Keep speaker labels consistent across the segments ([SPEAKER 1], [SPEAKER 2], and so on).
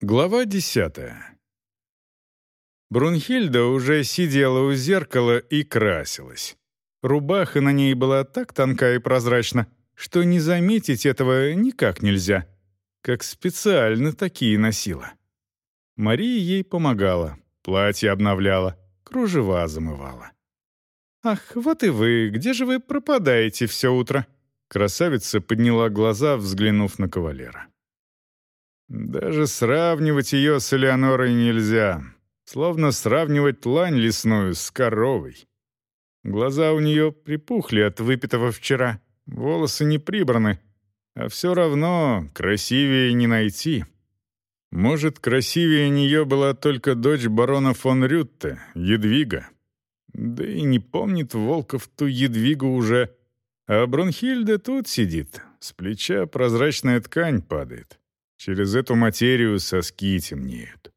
[SPEAKER 1] Глава десятая. Брунхильда уже сидела у зеркала и красилась. Рубаха на ней была так тонка и прозрачна, что не заметить этого никак нельзя. Как специально такие носила. Мария ей помогала, платье обновляла, кружева замывала. «Ах, вот и вы, где же вы пропадаете все утро?» Красавица подняла глаза, взглянув на кавалера. Даже сравнивать ее с Элеонорой нельзя. Словно сравнивать лань лесную с коровой. Глаза у нее припухли от выпитого вчера, волосы не прибраны, а все равно красивее не найти. Может, красивее нее была только дочь барона фон Рютте, Едвига. Да и не помнит Волков ту Едвигу уже. А Брунхильда тут сидит, с плеча прозрачная ткань падает. Через эту материю соски темнеют.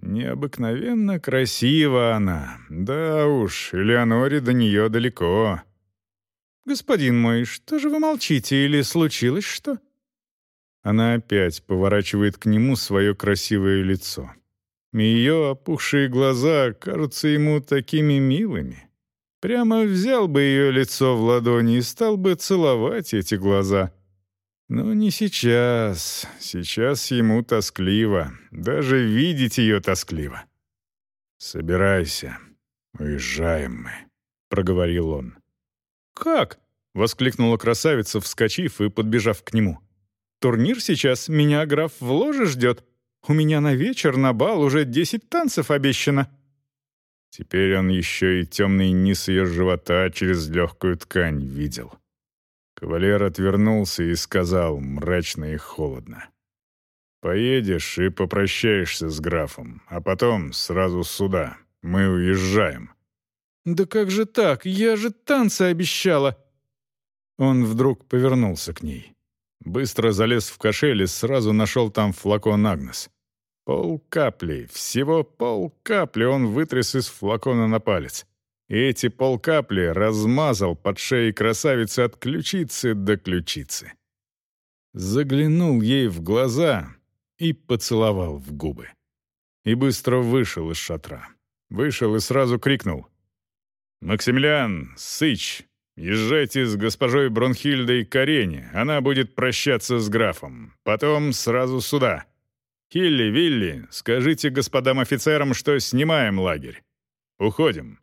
[SPEAKER 1] Необыкновенно красива она. Да уж, Элеоноре до нее далеко. «Господин мой, что же вы молчите, или случилось что?» Она опять поворачивает к нему свое красивое лицо. Ее опухшие глаза кажутся ему такими милыми. Прямо взял бы ее лицо в ладони и стал бы целовать эти глаза — но не сейчас. Сейчас ему тоскливо. Даже видеть ее тоскливо. «Собирайся. Уезжаем мы», — проговорил он.
[SPEAKER 2] «Как?» — воскликнула красавица, вскочив и подбежав к нему. «Турнир сейчас. Меня граф в ложе ждет. У меня на вечер на бал уже десять танцев обещано».
[SPEAKER 1] Теперь он еще и темный низ ее живота через легкую ткань видел. Кавалер отвернулся и сказал мрачно и холодно. «Поедешь и попрощаешься с графом, а потом сразу сюда. Мы уезжаем».
[SPEAKER 2] «Да как же так? Я же танцы обещала!»
[SPEAKER 1] Он вдруг повернулся к ней. Быстро залез в кошель и сразу нашел там флакон Агнес. Пол капли, всего пол капли он вытряс из флакона на палец и эти полкапли размазал под шеей красавицы от ключицы до ключицы. Заглянул ей в глаза и поцеловал в губы. И быстро вышел из шатра. Вышел и сразу крикнул. «Максимилиан, Сыч, езжайте с госпожой Бронхильдой к арене, она будет прощаться с графом. Потом сразу сюда. Хилли, Вилли, скажите господам офицерам, что снимаем лагерь. Уходим».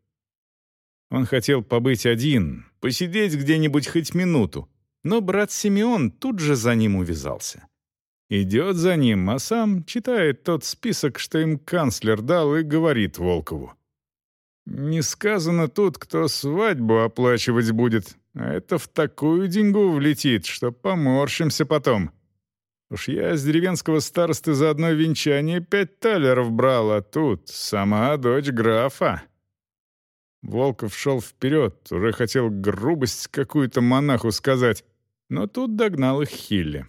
[SPEAKER 1] Он хотел побыть один, посидеть где-нибудь хоть минуту, но брат Симеон тут же за ним увязался. Идет за ним, а сам читает тот список, что им канцлер дал, и говорит Волкову. «Не сказано тут, кто свадьбу оплачивать будет, а это в такую деньгу влетит, что поморщимся потом. Уж я с деревенского старосты за одно венчание пять талеров брал, а тут сама дочь графа». Волков шел вперед, уже хотел грубость какую-то монаху сказать, но тут догнал их Хилли.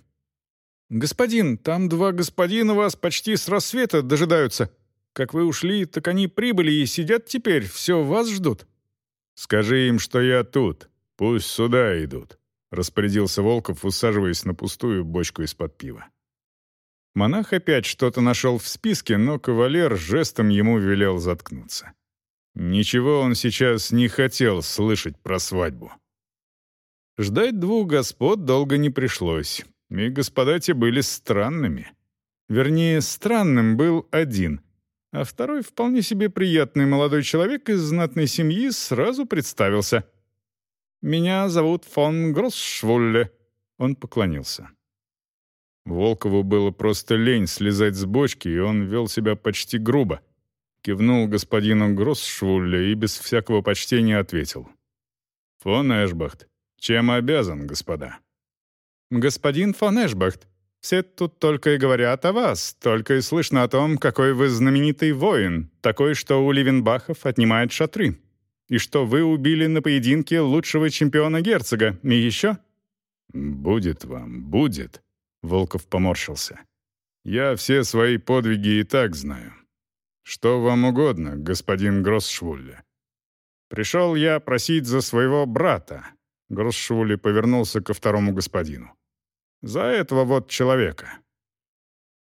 [SPEAKER 2] «Господин, там два господина вас почти с рассвета дожидаются. Как вы ушли, так они прибыли и сидят теперь, все вас ждут».
[SPEAKER 1] «Скажи им, что я тут. Пусть сюда идут», — распорядился Волков, усаживаясь на пустую бочку из-под пива. Монах опять что-то нашел в списке, но кавалер жестом ему велел заткнуться. Ничего он сейчас не хотел слышать про свадьбу. Ждать двух господ долго не пришлось, и господа те были странными. Вернее, странным был один, а второй, вполне себе приятный молодой человек из знатной семьи, сразу представился. «Меня зовут фон Гроссшвулле», — он поклонился. Волкову было просто лень слезать с бочки, и он вел себя почти грубо — кивнул господину Гроссшвулле и без всякого почтения ответил. «Фон Эшбахт, чем обязан, господа?»
[SPEAKER 2] «Господин фон Эшбахт, все тут только и говорят о вас, только и слышно о том, какой вы знаменитый воин, такой, что у Ливенбахов отнимает шатры, и что вы убили на поединке лучшего чемпиона герцога, и еще...»
[SPEAKER 1] «Будет вам, будет», — Волков поморщился. «Я все свои подвиги и так знаю. «Что вам угодно, господин Гроссшвулле?»
[SPEAKER 2] «Пришел я просить за своего брата», — Гроссшвулле повернулся ко второму господину. «За этого вот человека».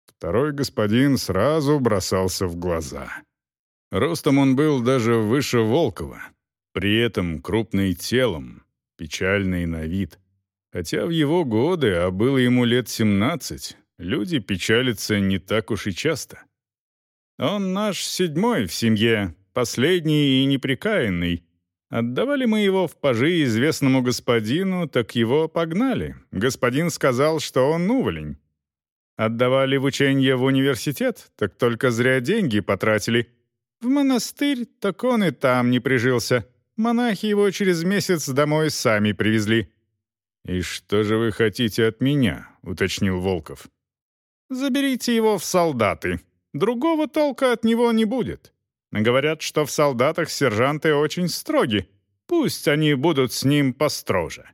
[SPEAKER 1] Второй господин сразу бросался в глаза. Ростом он был даже выше Волкова, при этом крупный телом, печальный на вид. Хотя в его годы, а было ему лет семнадцать, люди печалятся не так уж и часто. Он наш седьмой в семье, последний и неприкаянный. Отдавали мы его в пажи известному господину, так его погнали. Господин сказал, что он уволень. Отдавали в учение в университет, так только зря деньги потратили. В монастырь, так он и там не прижился. Монахи его через месяц домой сами привезли. «И что же вы хотите от меня?» — уточнил Волков. «Заберите его в солдаты. Другого толка от него не будет. Говорят, что в солдатах сержанты очень строги. Пусть они будут с ним построже».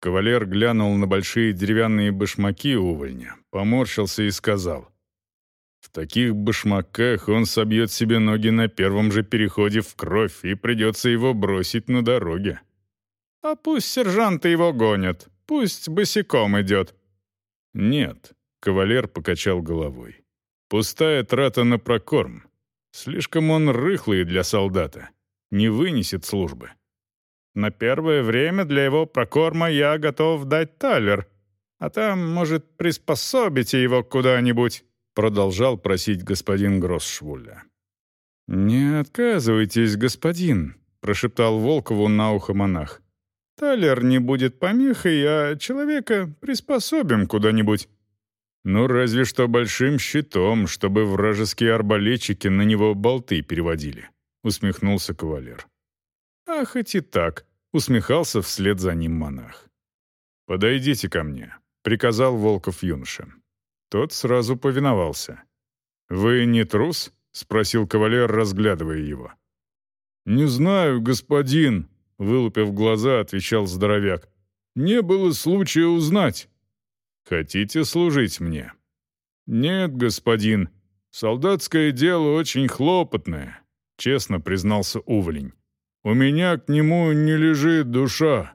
[SPEAKER 1] Кавалер глянул на большие деревянные башмаки увольня, поморщился и сказал. «В таких башмаках он собьет себе ноги на первом же переходе в кровь, и придется его бросить на дороге».
[SPEAKER 2] «А пусть сержанты его гонят, пусть босиком идет».
[SPEAKER 1] «Нет», — кавалер покачал головой. «Пустая трата на прокорм. Слишком он рыхлый для солдата. Не вынесет службы».
[SPEAKER 2] На первое время для его прокорма я готов дать талер, а там, может, приспособите его куда-нибудь», продолжал просить господин Гроссшвуля.
[SPEAKER 1] «Не отказывайтесь, господин», прошептал Волкову на ухо монах.
[SPEAKER 2] «Талер не будет помехой, а человека приспособим куда-нибудь».
[SPEAKER 1] «Ну, разве что большим щитом, чтобы вражеские арбалетчики на него болты переводили», — усмехнулся кавалер.
[SPEAKER 2] «А хоть и так», — усмехался вслед за ним монах.
[SPEAKER 1] «Подойдите ко мне», — приказал Волков юноше. Тот сразу повиновался. «Вы не трус?» — спросил кавалер, разглядывая его.
[SPEAKER 3] «Не знаю, господин», — вылупив глаза, отвечал здоровяк. «Не было случая узнать».
[SPEAKER 1] «Хотите служить мне?»
[SPEAKER 3] «Нет, господин. Солдатское дело очень хлопотное», — честно признался Уволень. У меня к нему не лежит душа».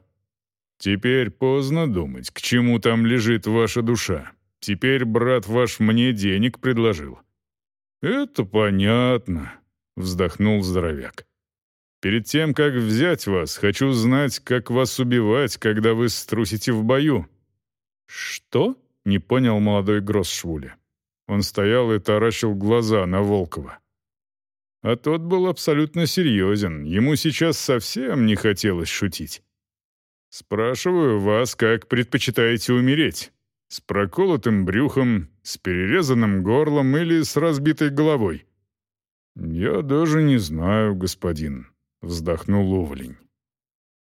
[SPEAKER 1] «Теперь поздно думать, к чему там лежит ваша душа. Теперь брат ваш мне денег предложил».
[SPEAKER 3] «Это понятно», — вздохнул здоровяк.
[SPEAKER 1] «Перед тем, как взять вас, хочу знать, как вас убивать, когда вы струсите в бою».
[SPEAKER 2] «Что?»
[SPEAKER 1] — не понял молодой Гроссшвуля. Он стоял и таращил глаза на Волкова. А тот был абсолютно серьезен, ему сейчас совсем не хотелось шутить. «Спрашиваю вас, как предпочитаете умереть? С проколотым брюхом, с перерезанным горлом или с разбитой головой?»
[SPEAKER 3] «Я даже не знаю, господин», — вздохнул Уволень.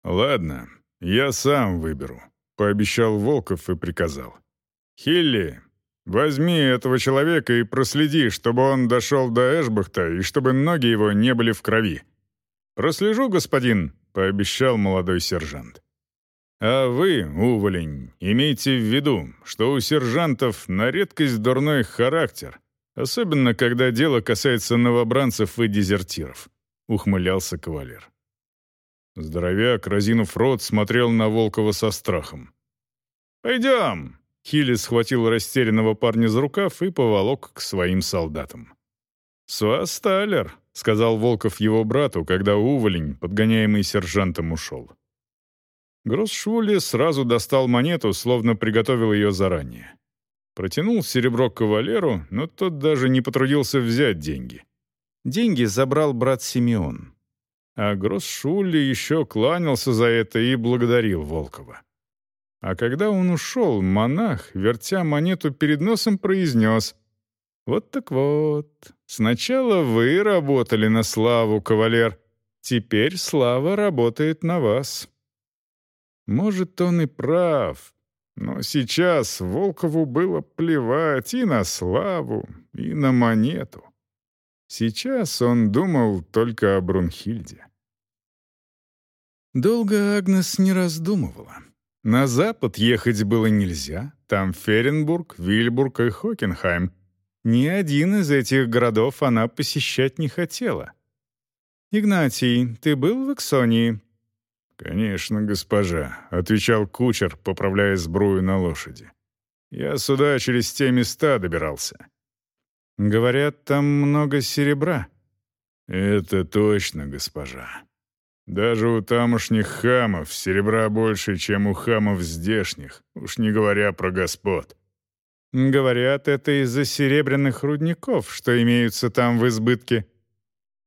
[SPEAKER 1] «Ладно, я сам выберу», — пообещал Волков и приказал. «Хилли, Возьми этого человека и проследи, чтобы он дошел до Эшбахта и чтобы ноги его не были в крови. Прослежу, господин, пообещал молодой сержант. А вы, уволень, имейте в виду, что у сержантов на редкость дурной характер, особенно когда дело касается новобранцев и дезертиров, ухмылялся кавалер. Здоровяк, разинув рот, смотрел на Волкова со страхом. «Пойдем!» Хилли схватил растерянного парня за рукав и поволок к своим солдатам. «Суасталер», — сказал Волков его брату, когда уволень, подгоняемый сержантом, ушел. Гроссшвули сразу достал монету, словно приготовил ее заранее. Протянул серебро кавалеру, но тот даже не потрудился взять деньги. Деньги забрал брат Симеон. А Гроссшули еще кланялся за это и благодарил Волкова. А когда он ушел, монах, вертя монету перед носом, произнес «Вот так вот, сначала вы работали на славу, кавалер, теперь слава работает на вас». Может, он и прав, но сейчас Волкову было плевать и на славу, и на монету. Сейчас он думал только о Брунхильде. Долго Агнес не раздумывала. На запад ехать было нельзя. Там Ференбург, Вильбург и Хокенхайм. Ни один из этих городов она посещать не хотела. «Игнатий, ты был в Эксонии?»
[SPEAKER 3] «Конечно, госпожа», — отвечал кучер, поправляя сбрую на лошади.
[SPEAKER 1] Я сюда через те места добирался».
[SPEAKER 2] «Говорят, там много серебра».
[SPEAKER 1] «Это точно, госпожа. Даже у тамошних хамов серебра больше, чем у хамов здешних, уж не говоря про господ».
[SPEAKER 2] «Говорят, это из-за серебряных рудников, что имеются там в избытке».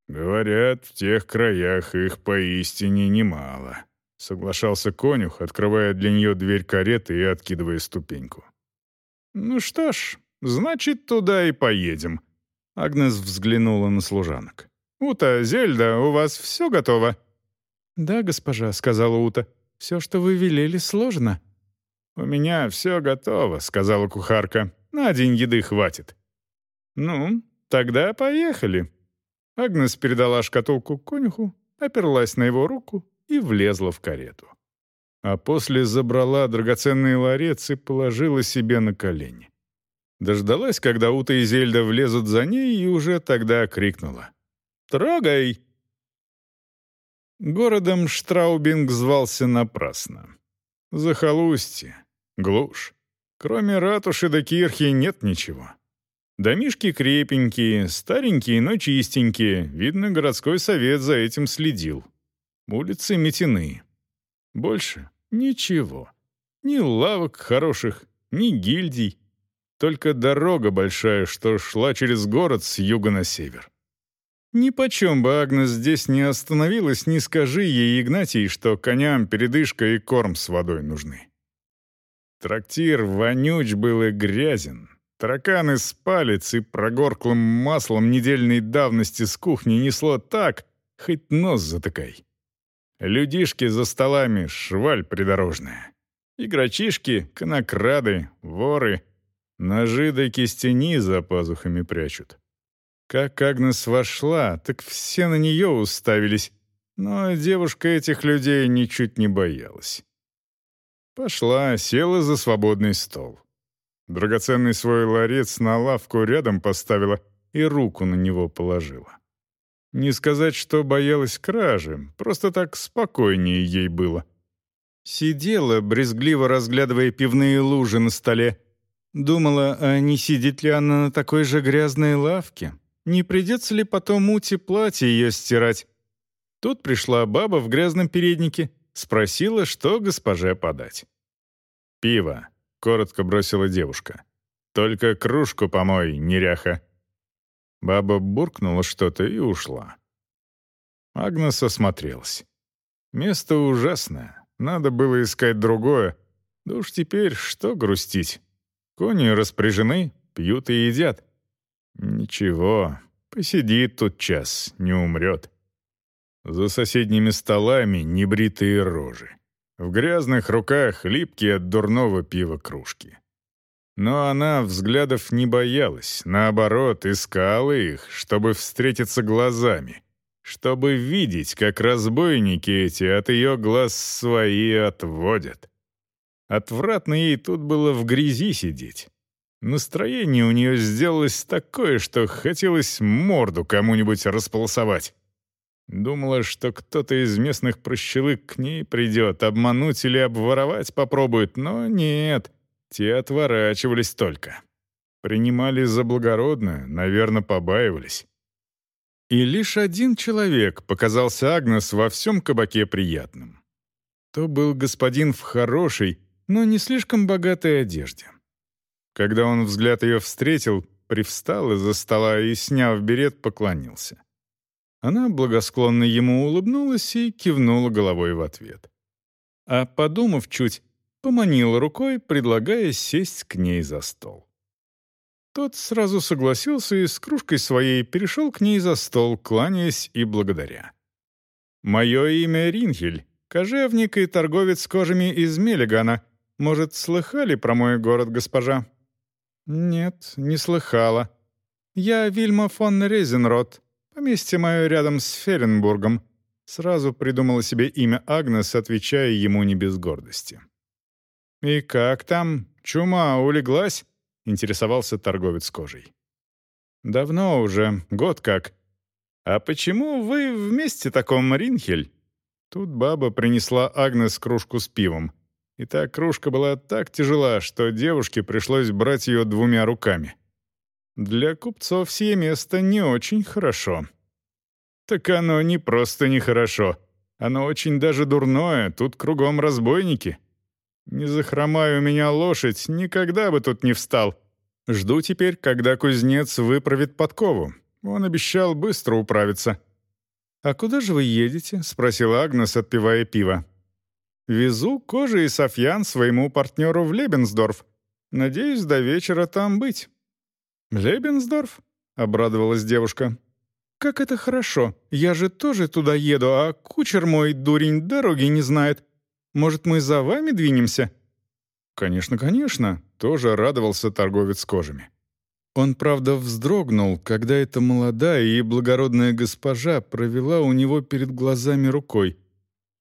[SPEAKER 1] «Говорят, в тех краях их поистине немало», — соглашался конюх, открывая для нее дверь кареты и откидывая ступеньку.
[SPEAKER 2] «Ну что ж, значит, туда и поедем». Агнес взглянула на служанок. «Ута, Зельда, у вас все готово?» «Да, госпожа», — сказала Ута. «Все, что вы велели, сложно».
[SPEAKER 1] «У меня все готово», — сказала кухарка. «На день еды хватит».
[SPEAKER 2] «Ну, тогда поехали». Агнес передала шкатулку конюху, оперлась на его руку и влезла в карету. А после забрала драгоценный ларец и положила себе на колени. Дождалась, когда Ута и Зельда влезут за ней, и уже тогда крикнула. «Трогай!» Городом Штраубинг звался напрасно. Захолустье, глушь. Кроме ратуши до кирхи нет ничего. Домишки крепенькие, старенькие, но чистенькие. Видно, городской совет за этим следил. Улицы метены. Больше ничего. Ни лавок хороших, ни гильдий. Только дорога большая, что шла через город с юга на север. Ни почем бы Агнес здесь не остановилась, не скажи ей, Игнатий, что коням передышка и корм с водой нужны. Трактир вонюч был и грязен, Тараканы с палец и прогорклым маслом недельной давности с кухни несло так, хоть нос затыкай. Людишки за столами, шваль придорожная. Игрочишки, конокрады, воры, ножи да кистени за пазухами прячут. Как Агнес вошла, так все на нее уставились, но девушка этих людей ничуть не боялась. Пошла, села за свободный стол. Драгоценный свой ларец на лавку рядом поставила и руку на него положила. Не сказать, что боялась кражи, просто так спокойнее ей было. Сидела, брезгливо разглядывая пивные лужи на столе. Думала, а не сидит ли она на такой же грязной лавке? Не придется ли потом Ути платье ее стирать? Тут пришла баба в грязном переднике, спросила, что госпоже подать. «Пиво», — коротко бросила девушка. «Только кружку помой, неряха». Баба буркнула что-то и ушла. Агнес осмотрелась. Место ужасное, надо было искать другое. Да уж теперь что грустить? Кони распряжены, пьют и едят. Ничего, посидит тут час, не умрет. За соседними столами небритые рожи. В грязных руках липкие от дурного пива кружки. Но она взглядов не боялась, наоборот, искала их, чтобы встретиться глазами, чтобы видеть, как разбойники эти от ее глаз свои отводят. Отвратно ей тут было в грязи сидеть. Настроение у нее сделалось такое, что хотелось морду кому-нибудь располосовать. Думала, что кто-то из местных прощелык к ней придет, обмануть или обворовать попробует, но нет, те отворачивались только. Принимали за благородную, наверное, побаивались. И лишь один человек показался Агнес во всем кабаке приятным. То был господин в хорошей, но не слишком богатой одежде. Когда он взгляд ее встретил, привстал из-за стола и, сняв берет, поклонился. Она благосклонно ему улыбнулась и кивнула головой в ответ. А, подумав чуть, поманила рукой, предлагая сесть к ней за стол. Тот сразу согласился и с кружкой своей перешел к ней за стол, кланяясь и благодаря. «Мое имя Ринхель, кожевник и торговец кожами из Мелигана. Может, слыхали про мой город, госпожа?» «Нет, не слыхала. Я Вильма фон Резенрот, Поместье мое рядом с Ференбургом. Сразу придумала себе имя Агнес, отвечая ему не без гордости. «И как там? Чума улеглась?» — интересовался торговец кожей. «Давно уже, год как. А почему вы вместе таком, Ринхель?» Тут баба принесла Агнес кружку с пивом.
[SPEAKER 1] И та кружка была так тяжела, что девушке пришлось брать ее двумя руками. Для купцов сие место не очень хорошо. Так оно не просто нехорошо. Оно очень даже дурное, тут кругом разбойники. Не захромай у меня лошадь, никогда бы тут не встал. Жду теперь, когда кузнец выправит подкову. Он обещал быстро управиться. «А куда же вы едете?» — спросила Агнес, отпивая пиво. «Везу кожи и софьян своему партнеру в Лебенсдорф. Надеюсь, до вечера там быть». «Лебенсдорф?» — обрадовалась девушка. «Как это хорошо! Я же тоже туда еду, а кучер мой, дурень, дороги не знает. Может, мы за вами двинемся?» «Конечно, конечно», — тоже радовался торговец кожами. Он, правда, вздрогнул, когда эта молодая и благородная госпожа провела у него перед глазами рукой.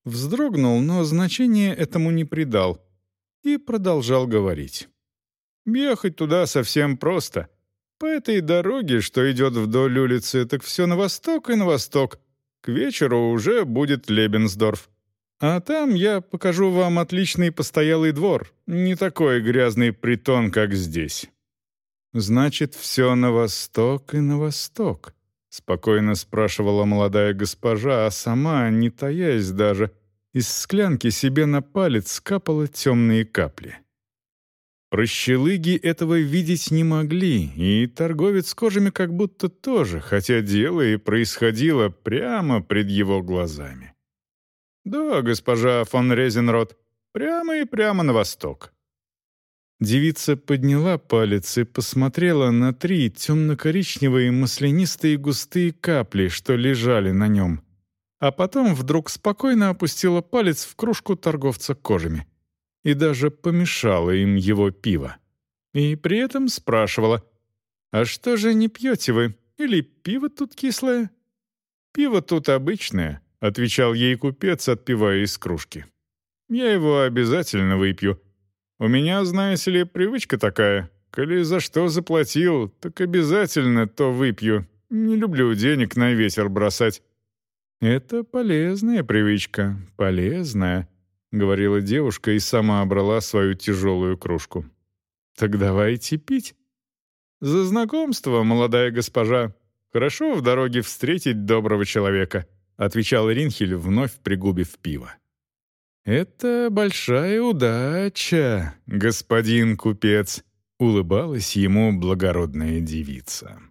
[SPEAKER 1] Вздрогнул, но значения этому не придал. И продолжал говорить. «Ехать туда совсем просто. По этой дороге, что идет вдоль улицы, так все на восток и на восток. К вечеру уже будет Лебенсдорф. А там я покажу вам отличный постоялый двор, не такой грязный притон, как здесь». «Значит, все на восток и на восток», — спокойно спрашивала молодая госпожа, а сама, не таясь даже, из склянки себе на палец капала темные капли. Прощелыги этого видеть не могли, и торговец кожами как будто тоже, хотя дело и происходило прямо пред его глазами. «Да, госпожа фон Резенрот, прямо и прямо на восток». Девица подняла палец и посмотрела на три темно-коричневые маслянистые густые капли, что лежали на нем. А потом вдруг спокойно опустила палец в кружку торговца кожами и даже помешала им его пиво. И при этом спрашивала, «А что же не пьете вы? Или пиво тут кислое?» «Пиво тут обычное», — отвечал ей купец, отпивая из кружки. «Я его обязательно выпью. У меня, знаете ли, привычка такая. Коли за что заплатил, так обязательно то выпью. Не люблю денег на ветер бросать». «Это полезная привычка, полезная», — говорила девушка и сама брала свою тяжелую кружку. «Так давайте пить». «За знакомство, молодая госпожа. Хорошо в дороге встретить доброго человека», — отвечал Ринхель, вновь пригубив пиво. «Это большая удача, господин купец», — улыбалась ему благородная девица.